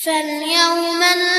فاليوم الذين